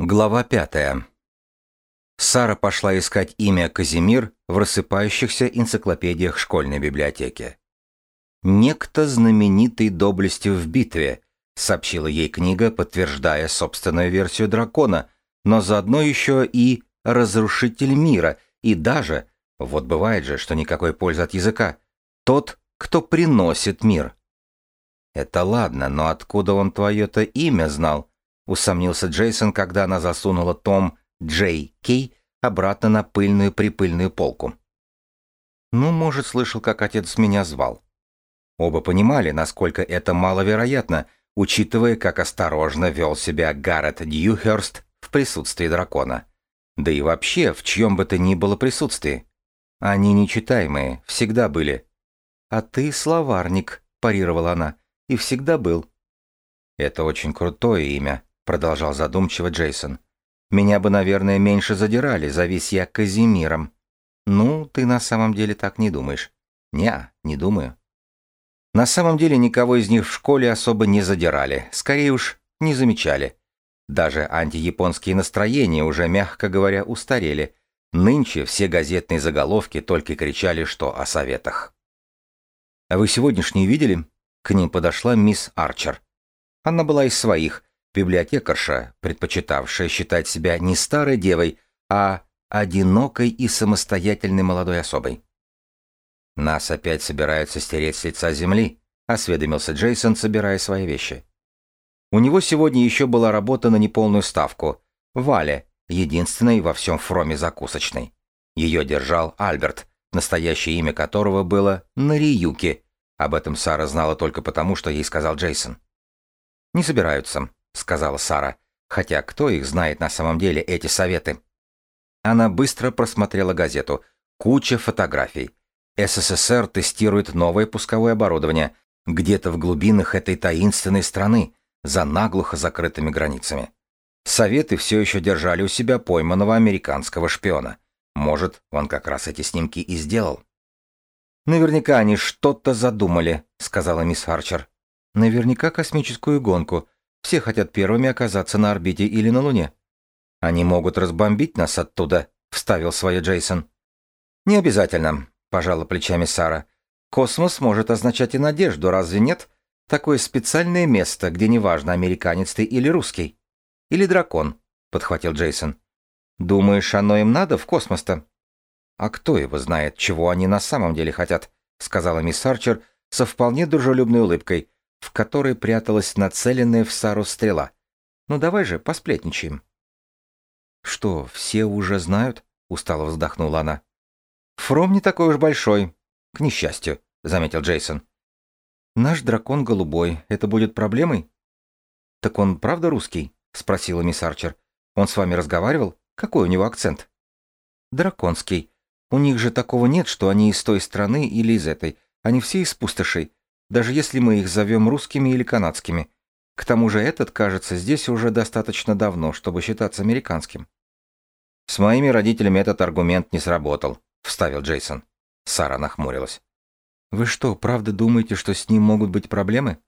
Глава пятая. Сара пошла искать имя Казимир в рассыпающихся энциклопедиях школьной библиотеки. «Некто знаменитый доблестью в битве», — сообщила ей книга, подтверждая собственную версию дракона, но заодно еще и «разрушитель мира», и даже, вот бывает же, что никакой пользы от языка, тот, кто приносит мир. Это ладно, но откуда он твое-то имя знал? Усомнился Джейсон, когда она засунула том Джей Кей обратно на пыльную-припыльную полку. Ну, может, слышал, как отец меня звал. Оба понимали, насколько это маловероятно, учитывая, как осторожно вел себя Гаррет Дьюхерст в присутствии дракона. Да и вообще, в чьем бы то ни было присутствии. Они нечитаемые, всегда были. «А ты словарник», — парировала она, — «и всегда был». Это очень крутое имя, продолжал задумчиво Джейсон. Меня бы, наверное, меньше задирали, завись я Казимиром. Ну, ты на самом деле так не думаешь. Не, не думаю. На самом деле никого из них в школе особо не задирали, скорее уж не замечали. Даже антияпонские настроения уже, мягко говоря, устарели. Нынче все газетные заголовки только кричали, что о советах. «А вы сегодняшние видели?» К ним подошла мисс Арчер. Она была из своих, библиотекарша, предпочитавшая считать себя не старой девой, а одинокой и самостоятельной молодой особой. «Нас опять собираются стереть с лица земли», — осведомился Джейсон, собирая свои вещи. У него сегодня еще была работа на неполную ставку. Валя, единственной во всем фроме закусочной. Ее держал Альберт, настоящее имя которого было Нариюки. Об этом Сара знала только потому, что ей сказал Джейсон. «Не собираются», сказала Сара. Хотя кто их знает на самом деле, эти советы? Она быстро просмотрела газету. Куча фотографий. СССР тестирует новое пусковое оборудование где-то в глубинах этой таинственной страны, за наглухо закрытыми границами. Советы все еще держали у себя пойманного американского шпиона. Может, он как раз эти снимки и сделал. «Наверняка они что-то задумали», — сказала мисс Арчер. «Наверняка космическую гонку», все хотят первыми оказаться на орбите или на Луне. Они могут разбомбить нас оттуда, вставил свое Джейсон. Не обязательно, пожала плечами Сара. Космос может означать и надежду, разве нет? Такое специальное место, где неважно, американец ты или русский. Или дракон, подхватил Джейсон. Думаешь, оно им надо в космос-то? А кто его знает, чего они на самом деле хотят, сказала мисс Арчер со вполне дружелюбной улыбкой в которой пряталась нацеленная в Сару стрела. «Ну давай же, посплетничаем». «Что, все уже знают?» — устало вздохнула она. «Фром не такой уж большой. К несчастью», — заметил Джейсон. «Наш дракон голубой. Это будет проблемой?» «Так он правда русский?» — спросила мисс Арчер. «Он с вами разговаривал? Какой у него акцент?» «Драконский. У них же такого нет, что они из той страны или из этой. Они все из пустошей даже если мы их зовем русскими или канадскими. К тому же этот, кажется, здесь уже достаточно давно, чтобы считаться американским. «С моими родителями этот аргумент не сработал», — вставил Джейсон. Сара нахмурилась. «Вы что, правда думаете, что с ним могут быть проблемы?»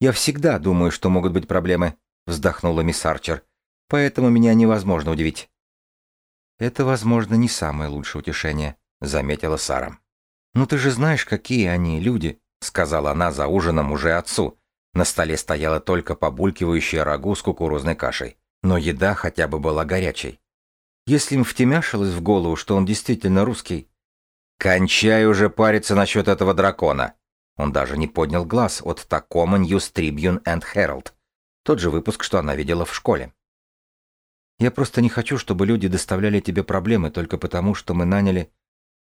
«Я всегда думаю, что могут быть проблемы», — вздохнула мисс Арчер. «Поэтому меня невозможно удивить». «Это, возможно, не самое лучшее утешение», — заметила Сара. «Ну ты же знаешь, какие они, люди. — сказала она за ужином уже отцу. На столе стояла только побулькивающая рагу с кукурузной кашей. Но еда хотя бы была горячей. Если им втемяшилось в голову, что он действительно русский... «Кончай уже париться насчет этого дракона!» Он даже не поднял глаз от Tacoma News Tribune and Herald. Тот же выпуск, что она видела в школе. «Я просто не хочу, чтобы люди доставляли тебе проблемы только потому, что мы наняли...»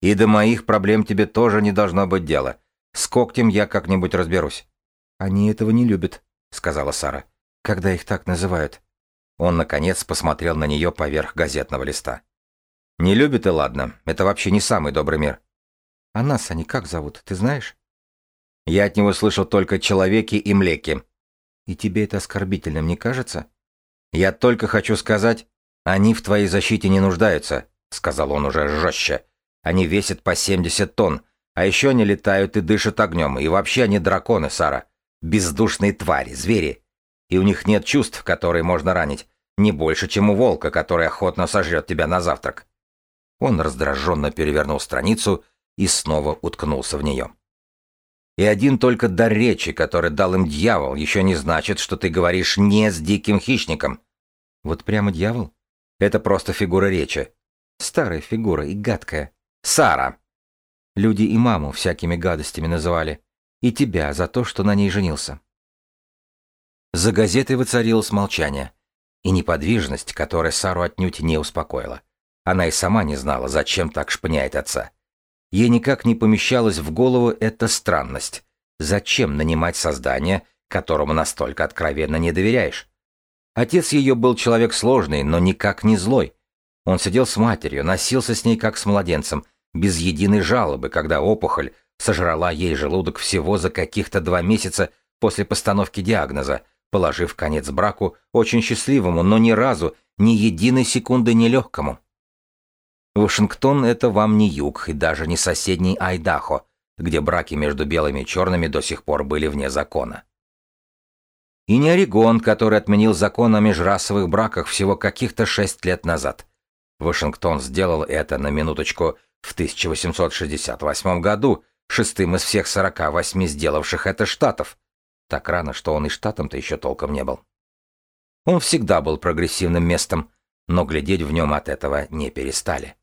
«И до моих проблем тебе тоже не должно быть дела. С когтем я как-нибудь разберусь. Они этого не любят, сказала Сара. Когда их так называют. Он, наконец, посмотрел на нее поверх газетного листа. Не любят и ладно. Это вообще не самый добрый мир. А нас они как зовут, ты знаешь? Я от него слышал только человеки и млеки. И тебе это оскорбительным не кажется? Я только хочу сказать, они в твоей защите не нуждаются, сказал он уже жестче. Они весят по 70 тонн, а еще они летают и дышат огнем, и вообще они драконы, Сара. Бездушные твари, звери. И у них нет чувств, которые можно ранить. Не больше, чем у волка, который охотно сожрет тебя на завтрак. Он раздраженно перевернул страницу и снова уткнулся в нее. И один только дар речи, который дал им дьявол, еще не значит, что ты говоришь не с диким хищником. Вот прямо дьявол? Это просто фигура речи. Старая фигура и гадкая. Сара! Люди и маму всякими гадостями называли. И тебя за то, что на ней женился. За газетой воцарилось молчание. И неподвижность, которая Сару отнюдь не успокоила. Она и сама не знала, зачем так шпыняет отца. Ей никак не помещалась в голову эта странность. Зачем нанимать создание, которому настолько откровенно не доверяешь? Отец ее был человек сложный, но никак не злой. Он сидел с матерью, носился с ней как с младенцем, без единой жалобы, когда опухоль сожрала ей желудок всего за каких-то два месяца после постановки диагноза, положив конец браку, очень счастливому, но ни разу, ни единой секунды нелегкому. Вашингтон — это вам не юг и даже не соседний Айдахо, где браки между белыми и черными до сих пор были вне закона. И не Орегон, который отменил закон о межрасовых браках всего каких-то шесть лет назад. Вашингтон сделал это на минуточку в 1868 году, шестым из всех 48 сделавших это штатов. Так рано, что он и штатом-то еще толком не был. Он всегда был прогрессивным местом, но глядеть в нем от этого не перестали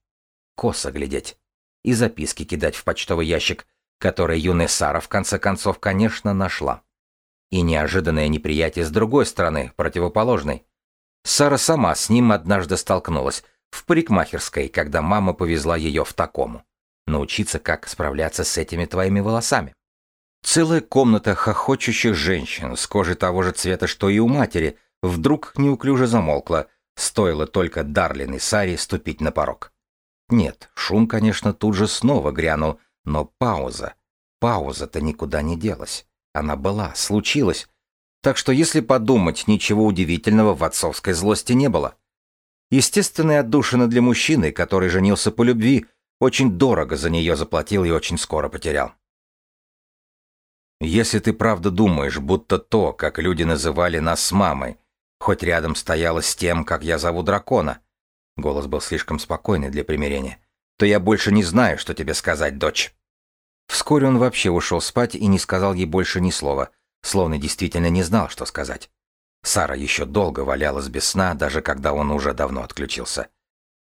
косо глядеть и записки кидать в почтовый ящик, который Сара в конце концов, конечно, нашла. И неожиданное неприятие с другой стороны, противоположной. Сара сама с ним однажды столкнулась в парикмахерской, когда мама повезла ее в такому. Научиться, как справляться с этими твоими волосами. Целая комната хохочущих женщин с кожей того же цвета, что и у матери, вдруг неуклюже замолкла, стоило только Дарлин и Саре ступить на порог. Нет, шум, конечно, тут же снова грянул, но пауза. Пауза-то никуда не делась. Она была, случилась. Так что, если подумать, ничего удивительного в отцовской злости не было. Естественная отдушина для мужчины, который женился по любви, очень дорого за нее заплатил и очень скоро потерял. Если ты правда думаешь, будто то, как люди называли нас с мамой, хоть рядом стояло с тем, как я зову дракона, Голос был слишком спокойный для примирения. «То я больше не знаю, что тебе сказать, дочь». Вскоре он вообще ушел спать и не сказал ей больше ни слова, словно действительно не знал, что сказать. Сара еще долго валялась без сна, даже когда он уже давно отключился.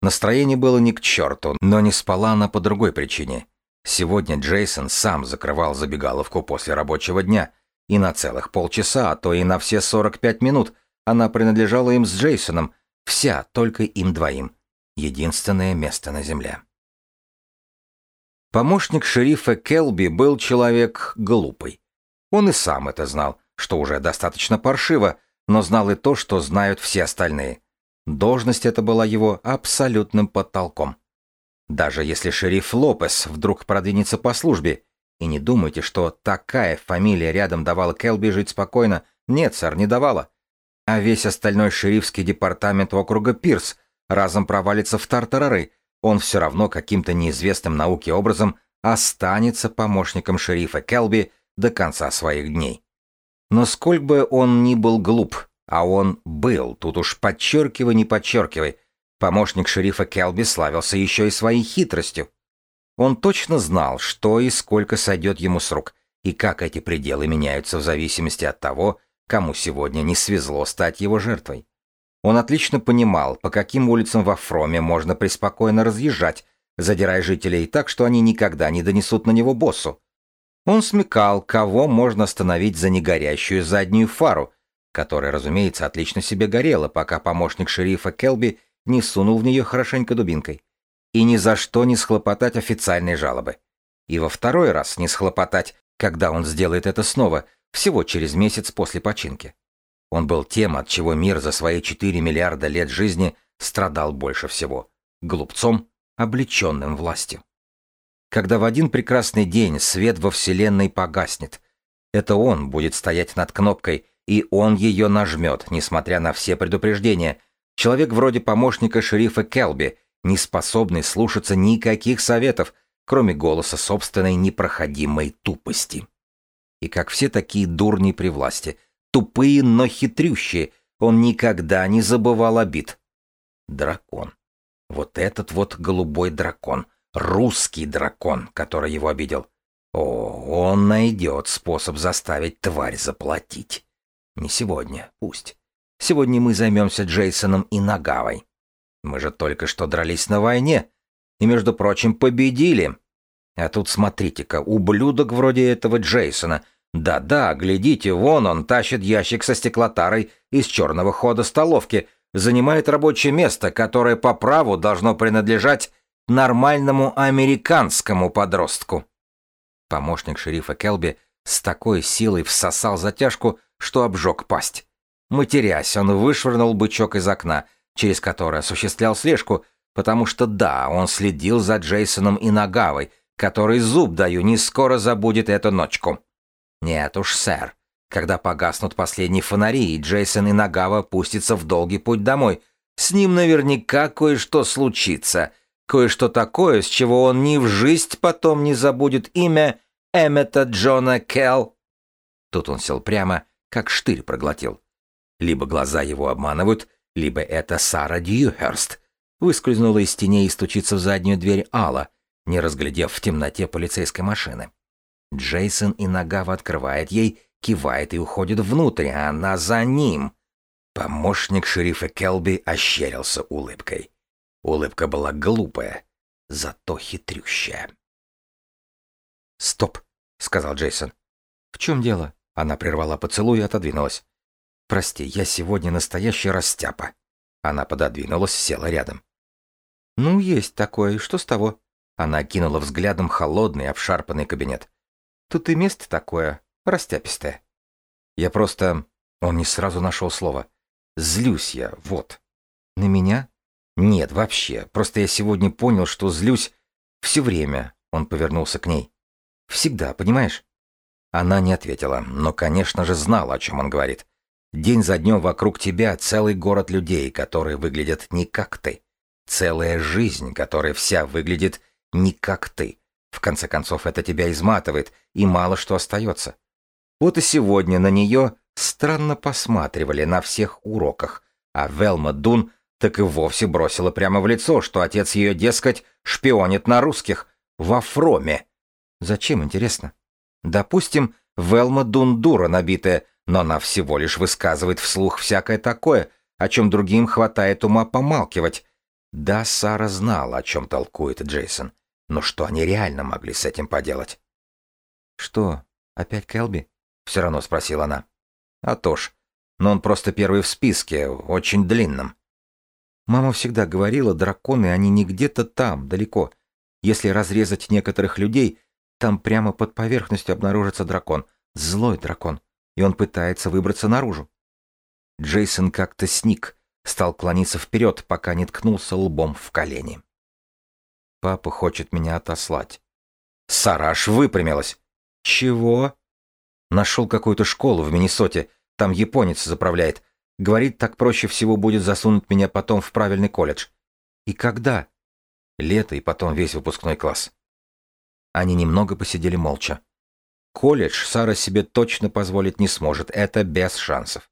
Настроение было не к черту, но не спала она по другой причине. Сегодня Джейсон сам закрывал забегаловку после рабочего дня, и на целых полчаса, а то и на все 45 минут она принадлежала им с Джейсоном, Вся только им двоим. Единственное место на земле. Помощник шерифа Келби был человек глупый. Он и сам это знал, что уже достаточно паршиво, но знал и то, что знают все остальные. Должность эта была его абсолютным потолком. Даже если шериф Лопес вдруг продвинется по службе, и не думайте, что такая фамилия рядом давала Келби жить спокойно, нет, сэр, не давала а весь остальной шерифский департамент округа Пирс разом провалится в тартарары, он все равно каким-то неизвестным науке образом останется помощником шерифа Келби до конца своих дней. Но сколь бы он ни был глуп, а он был, тут уж подчеркивай, не подчеркивай, помощник шерифа Келби славился еще и своей хитростью. Он точно знал, что и сколько сойдет ему с рук, и как эти пределы меняются в зависимости от того, кому сегодня не свезло стать его жертвой. Он отлично понимал, по каким улицам во Фроме можно преспокойно разъезжать, задирая жителей так, что они никогда не донесут на него боссу. Он смекал, кого можно остановить за негорящую заднюю фару, которая, разумеется, отлично себе горела, пока помощник шерифа Келби не сунул в нее хорошенько дубинкой. И ни за что не схлопотать официальной жалобы. И во второй раз не схлопотать, когда он сделает это снова, всего через месяц после починки. Он был тем, от чего мир за свои 4 миллиарда лет жизни страдал больше всего – глупцом, облеченным властью. Когда в один прекрасный день свет во Вселенной погаснет, это он будет стоять над кнопкой, и он ее нажмет, несмотря на все предупреждения. Человек вроде помощника шерифа Келби, не способный слушаться никаких советов, кроме голоса собственной непроходимой тупости. И как все такие дурни при власти, тупые, но хитрющие, Он никогда не забывал обид. Дракон. Вот этот вот голубой дракон. Русский дракон, который его обидел. О, он найдет способ заставить тварь заплатить. Не сегодня, пусть. Сегодня мы займемся Джейсоном и Нагавой. Мы же только что дрались на войне. И, между прочим, победили. А тут смотрите-ка, ублюдок вроде этого Джейсона. Да-да, глядите, вон он тащит ящик со стеклотарой из черного хода столовки, занимает рабочее место, которое по праву должно принадлежать нормальному американскому подростку. Помощник шерифа Келби с такой силой всосал затяжку, что обжег пасть. Матерясь, он вышвырнул бычок из окна, через которое осуществлял слежку, потому что да, он следил за Джейсоном и Нагавой, который, зуб даю, не скоро забудет эту ночку. Нет уж, сэр. Когда погаснут последние фонари, и Джейсон и Нагава пустятся в долгий путь домой, с ним наверняка кое-что случится. Кое-что такое, с чего он ни в жизнь потом не забудет имя Эммета Джона Келл. Тут он сел прямо, как штырь проглотил. Либо глаза его обманывают, либо это Сара Дьюхерст. Выскользнула из теней и стучится в заднюю дверь Алла, не разглядев в темноте полицейской машины. Джейсон и Нагава открывает ей, кивает и уходит внутрь, а она за ним. Помощник шерифа Келби ощерился улыбкой. Улыбка была глупая, зато хитрющая. «Стоп», — сказал Джейсон. «В чем дело?» Она прервала поцелуй и отодвинулась. «Прости, я сегодня настоящий растяпа». Она пододвинулась, села рядом. «Ну, есть такое, что с того?» Она кинула взглядом холодный, обшарпанный кабинет. «Тут и место такое, растяпистое». «Я просто...» Он не сразу нашел слово. «Злюсь я, вот». «На меня?» «Нет, вообще. Просто я сегодня понял, что злюсь все время». Он повернулся к ней. «Всегда, понимаешь?» Она не ответила, но, конечно же, знала, о чем он говорит. День за днем вокруг тебя целый город людей, которые выглядят не как ты. Целая жизнь, которая вся выглядит не как ты. В конце концов, это тебя изматывает, и мало что остается. Вот и сегодня на нее странно посматривали на всех уроках, а Велма Дун так и вовсе бросила прямо в лицо, что отец ее, дескать, шпионит на русских, во Фроме. Зачем, интересно? Допустим, Велма Дун дура набитая, но она всего лишь высказывает вслух всякое такое, о чем другим хватает ума помалкивать. Да, Сара знала, о чем толкует Джейсон, но что они реально могли с этим поделать? «Что, опять Келби?» — все равно спросила она. «А то ж, но он просто первый в списке, очень длинном». Мама всегда говорила, драконы, они не где-то там, далеко. Если разрезать некоторых людей, там прямо под поверхностью обнаружится дракон, злой дракон и он пытается выбраться наружу. Джейсон как-то сник, стал клониться вперед, пока не ткнулся лбом в колени. «Папа хочет меня отослать». Сараш выпрямилась. «Чего?» «Нашел какую-то школу в Миннесоте, там японец заправляет. Говорит, так проще всего будет засунуть меня потом в правильный колледж. И когда?» «Лето и потом весь выпускной класс». Они немного посидели молча. Колледж Сара себе точно позволить не сможет, это без шансов.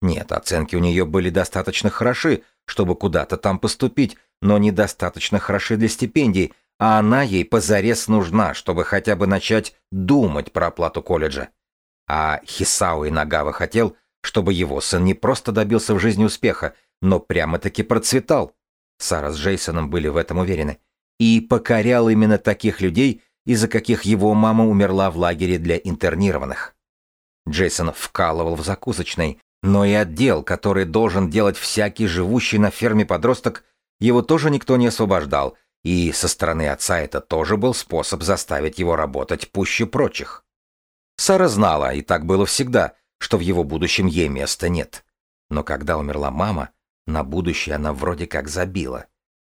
Нет, оценки у нее были достаточно хороши, чтобы куда-то там поступить, но недостаточно хороши для стипендий, а она ей позарез нужна, чтобы хотя бы начать думать про оплату колледжа. А Хисао и Нагава хотел, чтобы его сын не просто добился в жизни успеха, но прямо-таки процветал. Сара с Джейсоном были в этом уверены. И покорял именно таких людей, из-за каких его мама умерла в лагере для интернированных. Джейсон вкалывал в закусочной, но и отдел, который должен делать всякий живущий на ферме подросток, его тоже никто не освобождал, и со стороны отца это тоже был способ заставить его работать пуще прочих. Сара знала, и так было всегда, что в его будущем ей места нет. Но когда умерла мама, на будущее она вроде как забила.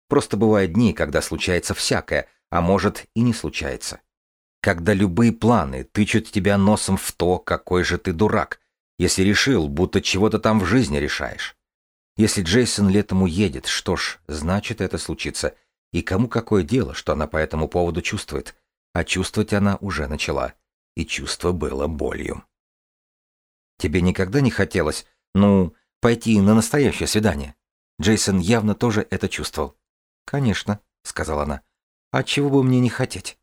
Просто бывают дни, когда случается всякое, а может и не случается. Когда любые планы тычут тебя носом в то, какой же ты дурак, если решил, будто чего-то там в жизни решаешь. Если Джейсон летом уедет, что ж, значит это случится. И кому какое дело, что она по этому поводу чувствует? А чувствовать она уже начала. И чувство было болью. Тебе никогда не хотелось, ну, Пойти на настоящее свидание. Джейсон явно тоже это чувствовал. «Конечно», — сказала она. «А чего бы мне не хотеть?»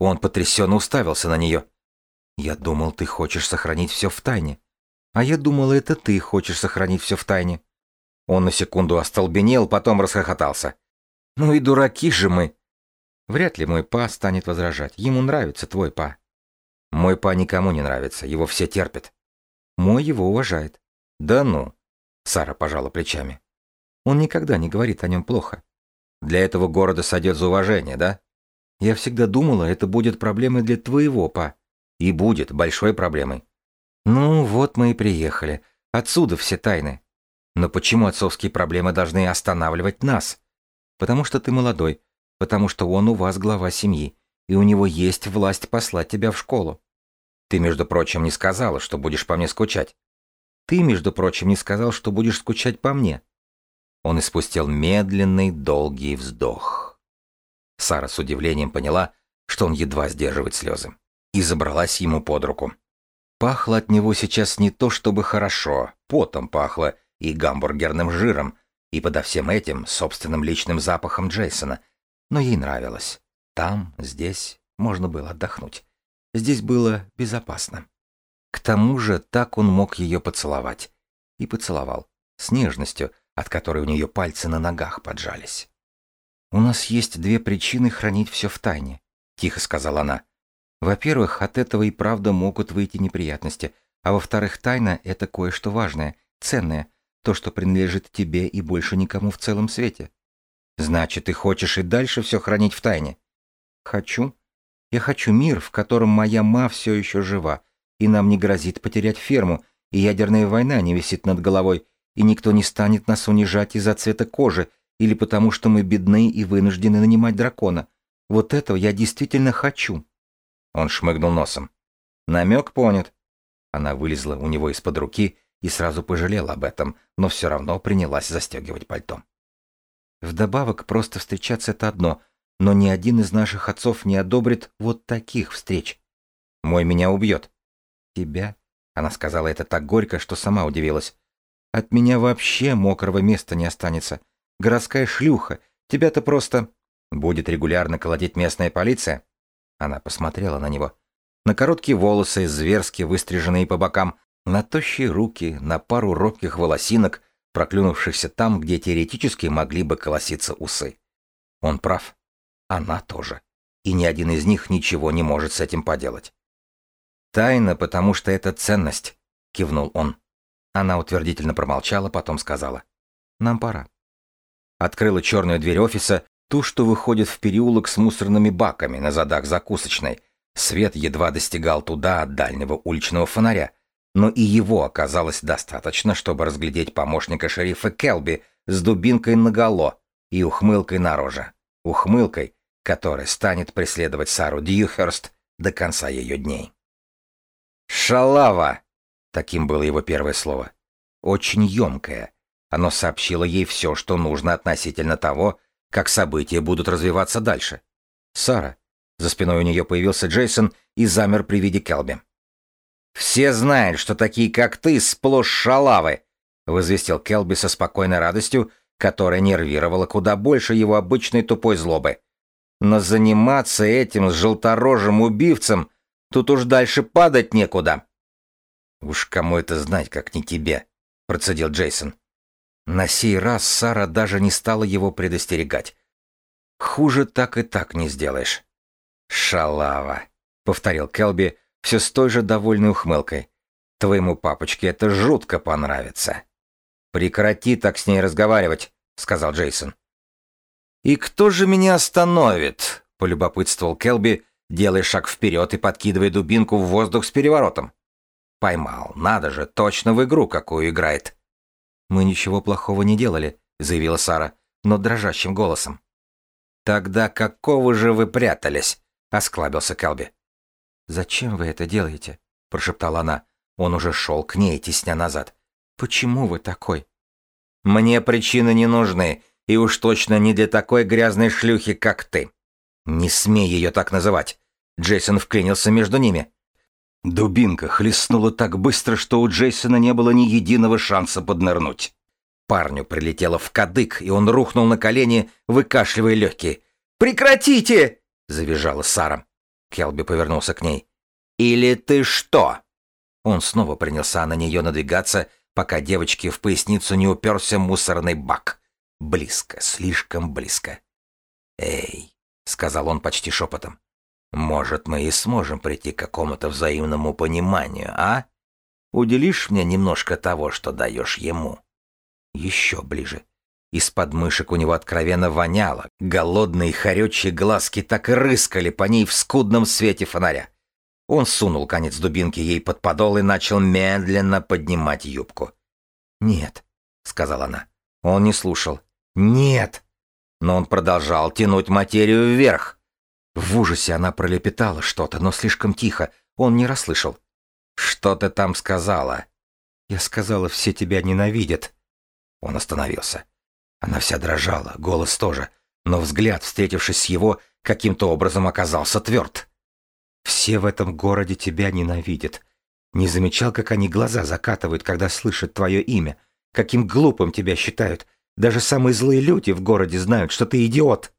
Он потрясенно уставился на нее. «Я думал, ты хочешь сохранить все в тайне. А я думала, это ты хочешь сохранить все в тайне». Он на секунду остолбенел, потом расхохотался. «Ну и дураки же мы!» Вряд ли мой па станет возражать. Ему нравится твой па. Мой па никому не нравится, его все терпят. Мой его уважает. Да ну. Сара пожала плечами. Он никогда не говорит о нем плохо. Для этого города сойдет за уважение, да? Я всегда думала, это будет проблемой для твоего па. И будет большой проблемой. Ну, вот мы и приехали. Отсюда все тайны. Но почему отцовские проблемы должны останавливать нас? Потому что ты молодой, потому что он у вас глава семьи, и у него есть власть послать тебя в школу. Ты, между прочим, не сказала, что будешь по мне скучать. Ты, между прочим, не сказал, что будешь скучать по мне. Он испустил медленный, долгий вздох. Сара с удивлением поняла, что он едва сдерживает слезы, и забралась ему под руку. Пахло от него сейчас не то чтобы хорошо, потом пахло и гамбургерным жиром, и подо всем этим собственным личным запахом Джейсона, но ей нравилось. Там, здесь можно было отдохнуть. Здесь было безопасно. К тому же так он мог ее поцеловать. И поцеловал. С нежностью, от которой у нее пальцы на ногах поджались. «У нас есть две причины хранить все в тайне», — тихо сказала она. «Во-первых, от этого и правда могут выйти неприятности, а во-вторых, тайна — это кое-что важное, ценное, то, что принадлежит тебе и больше никому в целом свете. Значит, ты хочешь и дальше все хранить в тайне? Хочу. Я хочу мир, в котором моя ма все еще жива, и нам не грозит потерять ферму, и ядерная война не висит над головой, и никто не станет нас унижать из-за цвета кожи или потому, что мы бедны и вынуждены нанимать дракона. Вот этого я действительно хочу. Он шмыгнул носом. Намек понят. Она вылезла у него из-под руки и сразу пожалела об этом, но все равно принялась застегивать пальто. Вдобавок, просто встречаться — это одно, но ни один из наших отцов не одобрит вот таких встреч. Мой меня убьет. Тебя? Она сказала это так горько, что сама удивилась. От меня вообще мокрого места не останется. Городская шлюха. Тебя-то просто... Будет регулярно колотить местная полиция? Она посмотрела на него. На короткие волосы, зверски выстриженные по бокам, на тощие руки, на пару робких волосинок, проклюнувшихся там, где теоретически могли бы колоситься усы. Он прав. Она тоже. И ни один из них ничего не может с этим поделать. «Тайна, потому что это ценность», — кивнул он. Она утвердительно промолчала, потом сказала. «Нам пора». Открыла черную дверь офиса, ту, что выходит в переулок с мусорными баками на задах закусочной. Свет едва достигал туда от дальнего уличного фонаря, но и его оказалось достаточно, чтобы разглядеть помощника шерифа Келби с дубинкой наголо и ухмылкой на роже. Ухмылкой, которая станет преследовать Сару Дьюхерст до конца ее дней. «Шалава!» — таким было его первое слово. Очень емкое. Оно сообщило ей все, что нужно относительно того, как события будут развиваться дальше. «Сара!» За спиной у нее появился Джейсон и замер при виде Келби. «Все знают, что такие, как ты, сплошь шалавы», — возвестил Келби со спокойной радостью, которая нервировала куда больше его обычной тупой злобы. «Но заниматься этим с желторожим убивцем тут уж дальше падать некуда». «Уж кому это знать, как не тебе», — процедил Джейсон. На сей раз Сара даже не стала его предостерегать. «Хуже так и так не сделаешь». «Шалава», — повторил Келби, все с той же довольной ухмылкой. Твоему папочке это жутко понравится. Прекрати так с ней разговаривать, сказал Джейсон. И кто же меня остановит? полюбопытствовал Келби, делая шаг вперед и подкидывая дубинку в воздух с переворотом. Поймал, надо же, точно в игру какую играет. Мы ничего плохого не делали, заявила Сара, но дрожащим голосом. Тогда какого же вы прятались? осклабился Келби. «Зачем вы это делаете?» — прошептала она. Он уже шел к ней, тесня назад. «Почему вы такой?» «Мне причины не нужны, и уж точно не для такой грязной шлюхи, как ты. Не смей ее так называть!» Джейсон вклинился между ними. Дубинка хлестнула так быстро, что у Джейсона не было ни единого шанса поднырнуть. Парню прилетело в кадык, и он рухнул на колени, выкашливая легкие. «Прекратите!» — завизжала Сара. Келби повернулся к ней. «Или ты что?» Он снова принялся на нее надвигаться, пока девочке в поясницу не уперся мусорный бак. Близко, слишком близко. «Эй», — сказал он почти шепотом, — «может, мы и сможем прийти к какому-то взаимному пониманию, а? Уделишь мне немножко того, что даешь ему?» Еще ближе. Из подмышек у него откровенно воняло. Голодные хорючие глазки так и рыскали по ней в скудном свете фонаря. Он сунул конец дубинки ей под подол и начал медленно поднимать юбку. «Нет», — сказала она. Он не слушал. «Нет!» Но он продолжал тянуть материю вверх. В ужасе она пролепетала что-то, но слишком тихо, он не расслышал. «Что ты там сказала?» «Я сказала, все тебя ненавидят». Он остановился. Она вся дрожала, голос тоже, но взгляд, встретившись с его, каким-то образом оказался тверд. Все в этом городе тебя ненавидят. Не замечал, как они глаза закатывают, когда слышат твое имя? Каким глупым тебя считают? Даже самые злые люди в городе знают, что ты идиот.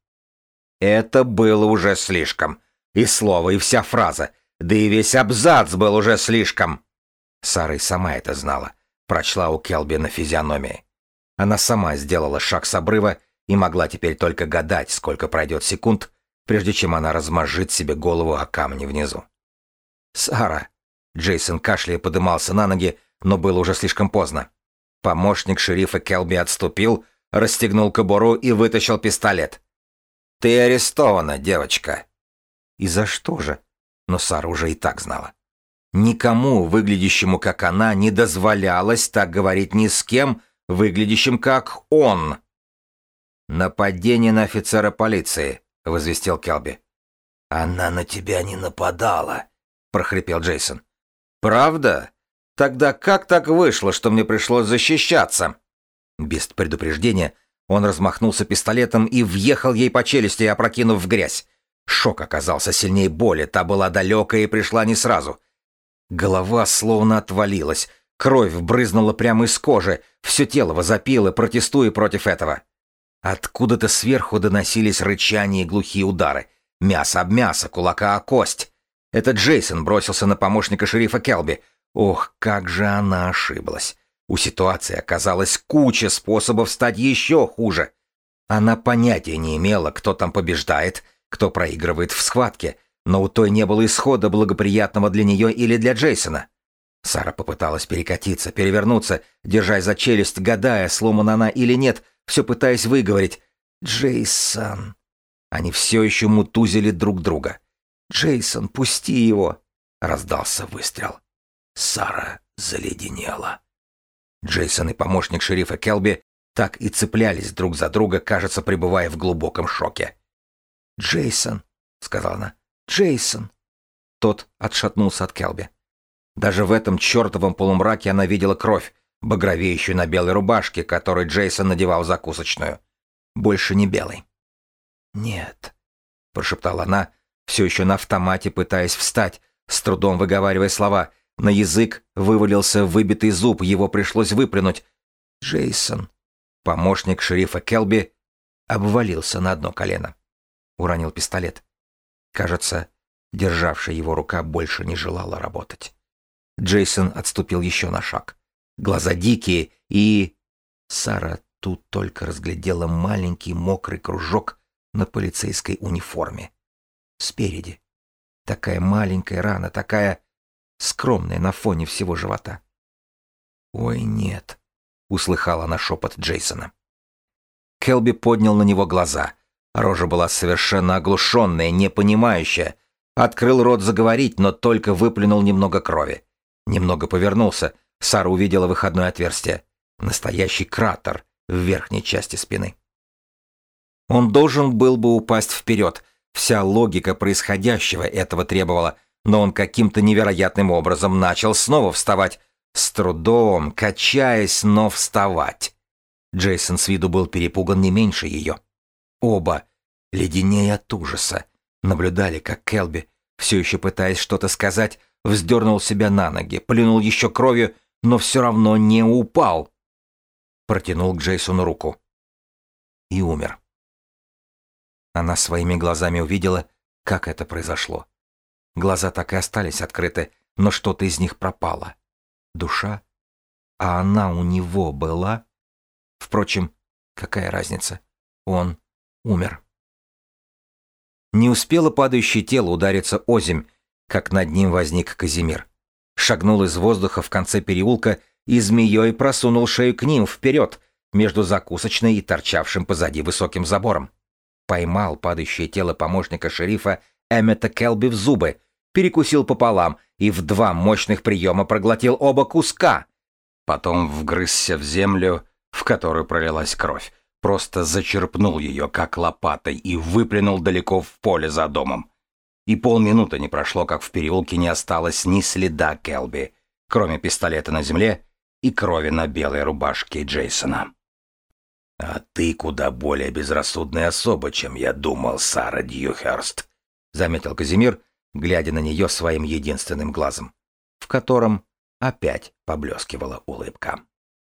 Это было уже слишком. И слово, и вся фраза. Да и весь абзац был уже слишком. Сара и сама это знала. Прочла у Келби на физиономии. Она сама сделала шаг с обрыва и могла теперь только гадать, сколько пройдет секунд, прежде чем она размажет себе голову о камни внизу. «Сара!» Джейсон кашляя подымался на ноги, но было уже слишком поздно. Помощник шерифа Келби отступил, расстегнул кобуру и вытащил пистолет. «Ты арестована, девочка!» «И за что же?» Но Сара уже и так знала. Никому, выглядящему как она, не дозволялось так говорить ни с кем, выглядящим как он. «Нападение на офицера полиции», — возвестил Келби. «Она на тебя не нападала», — прохрипел Джейсон. «Правда? Тогда как так вышло, что мне пришлось защищаться?» Без предупреждения он размахнулся пистолетом и въехал ей по челюсти, опрокинув в грязь. Шок оказался сильнее боли, та была далекая и пришла не сразу. Голова словно отвалилась, кровь брызнула прямо из кожи, все тело возопило, протестуя против этого. Откуда-то сверху доносились рычания и глухие удары. Мясо об мясо, кулака о кость. Это Джейсон бросился на помощника шерифа Келби. Ох, как же она ошиблась. У ситуации оказалась куча способов стать еще хуже. Она понятия не имела, кто там побеждает, кто проигрывает в схватке, но у той не было исхода благоприятного для нее или для Джейсона. Сара попыталась перекатиться, перевернуться, держась за челюсть, гадая, сломана она или нет, все пытаясь выговорить «Джейсон». Они все еще мутузили друг друга. «Джейсон, пусти его!» Раздался выстрел. Сара заледенела. Джейсон и помощник шерифа Келби так и цеплялись друг за друга, кажется, пребывая в глубоком шоке. «Джейсон», — сказала она, — «Джейсон». Тот отшатнулся от Келби. Даже в этом чертовом полумраке она видела кровь, багровеющую на белой рубашке, которую Джейсон надевал закусочную. Больше не белой. «Нет», — прошептала она, все еще на автомате пытаясь встать, с трудом выговаривая слова. На язык вывалился выбитый зуб, его пришлось выплюнуть. «Джейсон». Помощник шерифа Келби обвалился на одно колено. Уронил пистолет. Кажется, державшая его рука больше не желала работать. Джейсон отступил еще на шаг. Глаза дикие и... Сара тут только разглядела маленький мокрый кружок на полицейской униформе. Спереди. Такая маленькая рана, такая скромная на фоне всего живота. «Ой, нет», — услыхала она шепот Джейсона. Келби поднял на него глаза. Рожа была совершенно оглушенная, непонимающая. Открыл рот заговорить, но только выплюнул немного крови. Немного повернулся. Сара увидела выходное отверстие. Настоящий кратер в верхней части спины. Он должен был бы упасть вперед. Вся логика происходящего этого требовала, но он каким-то невероятным образом начал снова вставать. С трудом, качаясь, но вставать. Джейсон с виду был перепуган не меньше ее. Оба, леденее от ужаса, наблюдали, как Келби, все еще пытаясь что-то сказать, вздернул себя на ноги, плюнул еще кровью, но все равно не упал. Протянул к Джейсону руку. И умер. Она своими глазами увидела, как это произошло. Глаза так и остались открыты, но что-то из них пропало. Душа? А она у него была? Впрочем, какая разница? Он умер. Не успело падающее тело удариться озимь, как над ним возник Казимир. Шагнул из воздуха в конце переулка и змеей просунул шею к ним вперед, между закусочной и торчавшим позади высоким забором. Поймал падающее тело помощника шерифа Эммета Келби в зубы, перекусил пополам и в два мощных приема проглотил оба куска. Потом вгрызся в землю, в которую пролилась кровь, просто зачерпнул ее, как лопатой, и выплюнул далеко в поле за домом. И полминуты не прошло, как в переулке не осталось ни следа Келби, кроме пистолета на земле и крови на белой рубашке Джейсона. «А ты куда более безрассудная особа, чем я думал, Сара Дьюхерст», — заметил Казимир, глядя на нее своим единственным глазом, в котором опять поблескивала улыбка.